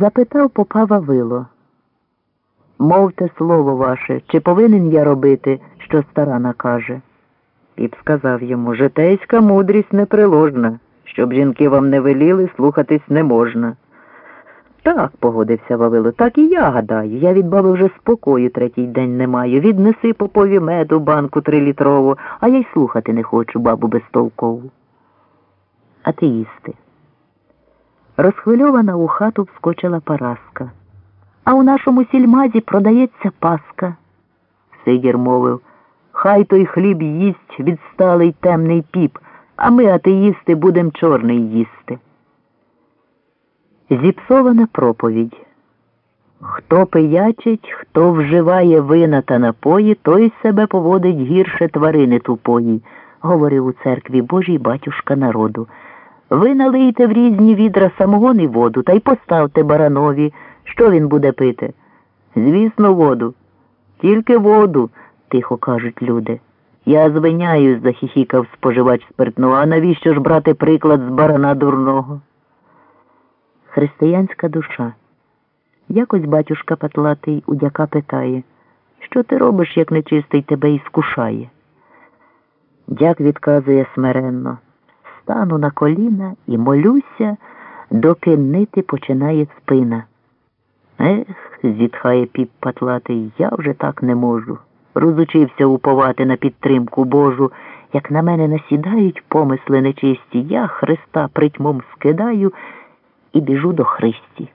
Запитав попа Вавило. Мовте слово ваше, чи повинен я робити, що стара накаже? Піп сказав йому, житейська мудрість неприложна, щоб жінки вам не веліли, слухатись не можна. Так, погодився Вавило, так і я гадаю. Я від баби вже спокою третій день не маю. Віднеси попові меду банку трилітрову, а я й слухати не хочу бабу безтолкову. Їсти. Розхвильована у хату вскочила Параска. А у нашому сільмазі продається паска. Сидір мовив, хай той хліб їсть відсталий темний піп, а ми, атеїсти, будем чорний їсти. Зіпсована проповідь. Хто пиячить, хто вживає вина та напої, той себе поводить гірше тварини тупої, говорив у церкві Божій батюшка народу. Ви налийте в різні відра самогон і воду та й поставте баранові. Що він буде пити? Звісно, воду. Тільки воду, тихо кажуть люди. Я звиняюсь, захихікав споживач спиртного, а навіщо ж брати приклад з барана дурного? Християнська душа. Якось батюшка Патлатий у дяка питає, що ти робиш, як нечистий тебе іскушає? Дяк відказує смиренно, стану на коліна і молюся, доки нити починає спина. Ех, зітхає піп Патлатий, я вже так не можу. Розучився уповати на підтримку Божу. Як на мене насідають помисли нечисті, я Христа притьмом скидаю і біжу до Христі.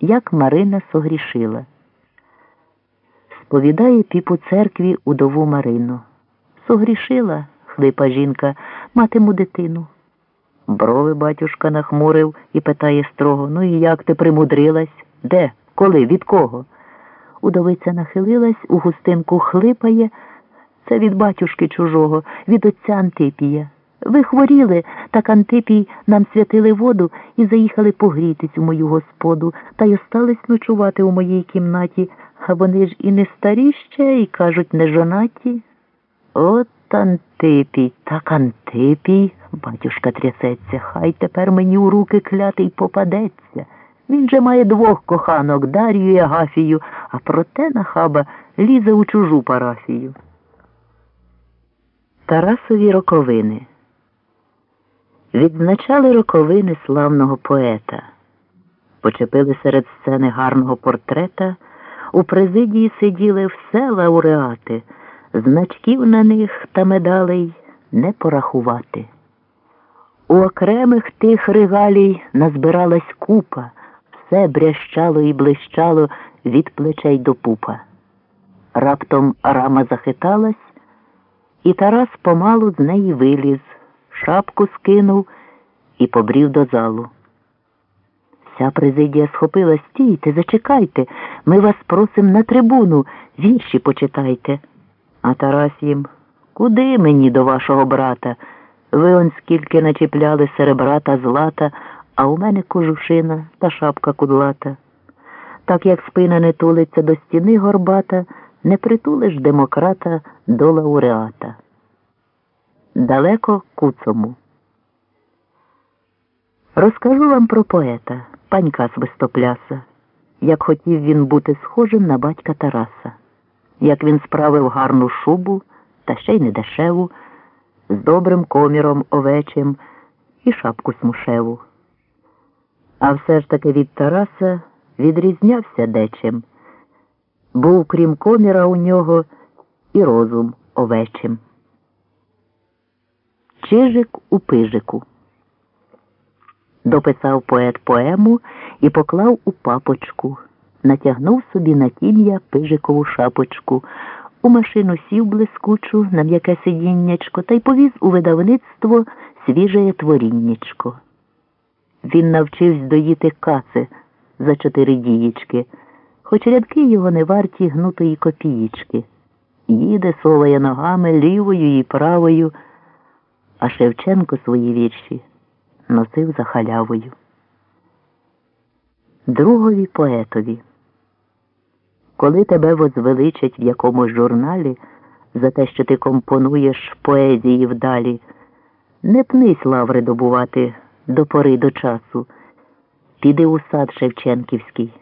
Як Марина согрішила. Сповідає піпу церкві удову Марину. Согрішила, хлипа жінка, матиму дитину. Брови батюшка нахмурив і питає строго Ну і як ти примудрилась? Де? Коли? Від кого? Удовиця нахилилась, у густинку хлипає. Це від батюшки чужого, від отця Антипія. Ви хворіли, так Антипій нам святили воду і заїхали погрітись у мою господу, та й остались ночувати у моїй кімнаті, а вони ж і не старі ще, і кажуть, не жонаті. От Антипій, так Антипій, батюшка трясеться, хай тепер мені у руки клятий попадеться. Він же має двох коханок Дар'ю і Агафію, а проте нахаба лізе у чужу парафію. Тарасові роковини. Відзначали роковини славного поета, почепили серед сцени гарного портрета, у президії сиділи все лауреати, значків на них та медалей не порахувати. У окремих тих регалій назбиралась купа, все брящало і блищало від плечей до пупа. Раптом рама захиталась, і Тарас помалу з неї виліз шапку скинув і побрів до залу. Вся президія схопила стійте, зачекайте, ми вас просим на трибуну, вірші почитайте. А Тарас їм куди мені до вашого брата? Ви он скільки начіпляли серебра та злата, а у мене кожушина та шапка кудлата. Так як спина не тулиться до стіни горбата, не притулиш демократа до лауреата далеко куцому. Розкажу вам про поета, панька Свистопляса, як хотів він бути схожим на батька Тараса, як він справив гарну шубу, та ще й недешеву, з добрим коміром овечим і шапку смушеву. А все ж таки від Тараса відрізнявся дечим. Був, крім коміра, у нього і розум овечим. Чижик у пижику. Дописав поет поему і поклав у папочку, натягнув собі на тім'я пижикову шапочку, у машину сів блискучу на м'яке сидіннячко та й повіз у видавництво свіже творіннячко. Він навчився доїти каци за чотири дієчки, хоч рядки його не варті гнутої копієчки. Їде соває ногами лівою і правою а Шевченко свої вірші носив за халявою. Другові поетові. Коли тебе возвеличать в якомусь журналі за те, що ти компонуєш поезії вдалі, не пнись лаври добувати до пори до часу. піди у сад Шевченківський.